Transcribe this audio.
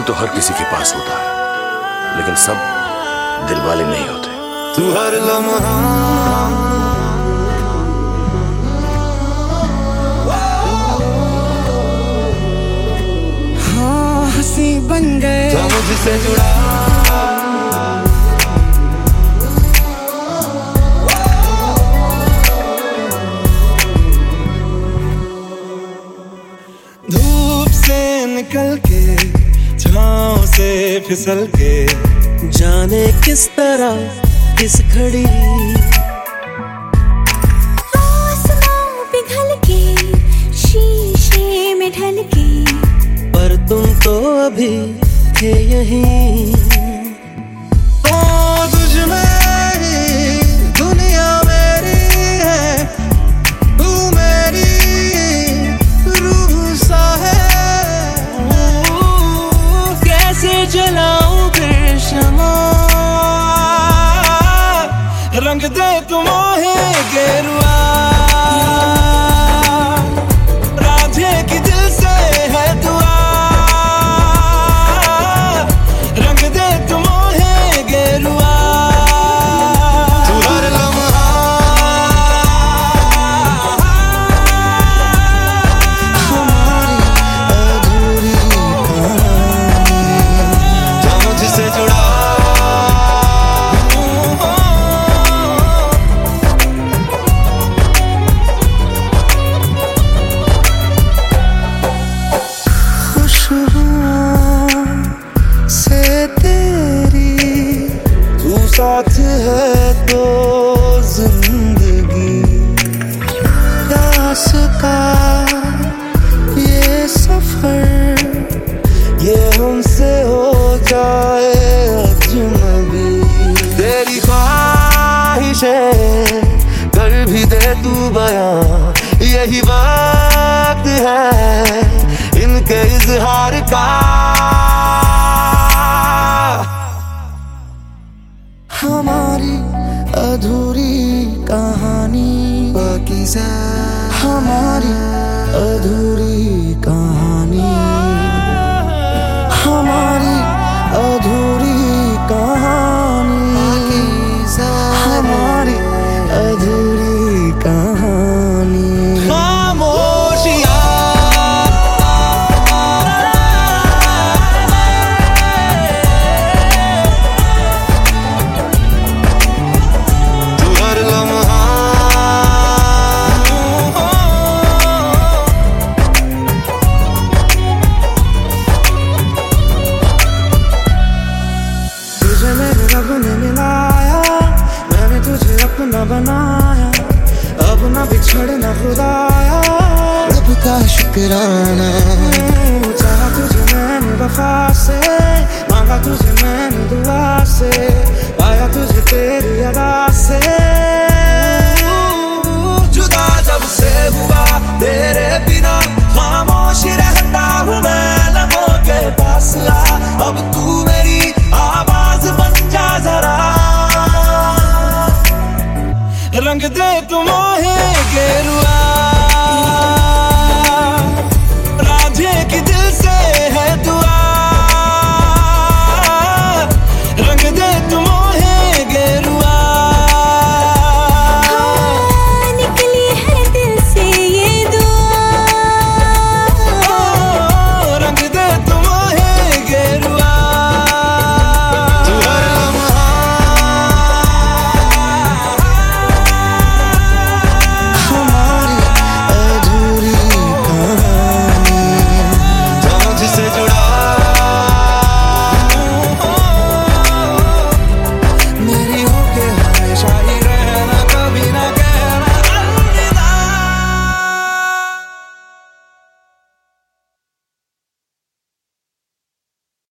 दिल तो हर किसी के पास होता है लेकिन सब दिल वाले नहीं होते। तू हर लम्हा। हाँ हँसी बन गए। मुझसे जुड़ा। धूप से निकल के छाँव से फिसल के जाने किस तरह किस घड़ी। आसमां पिघल के शीशे में ढल के पर तुम तो अभी थे यहीं। रंग दे तुम गेरुआ। साथ है तो ज़िंदगी। प्यास का ये सफ़र, ये हमसे हो जाए अजनबी। तेरी ख्वाहिश कर भी दे तू बयां। यही वक्त है, इनके इजहार का हमारी अधूरी कहानी। का शुक्राना। चाहा तुझे मैंने वफा से मांगा तुझे मैंने दुआ से पाया तुझे तेरी अदा से जुदा जब से हुआ तेरे बिना, खामोश रहता हूँ मैं, लबों के पास आ अब तू मेरी आवाज़ बन जा जरा। रंग दे तुम गेरुआ। राधे की दिल से है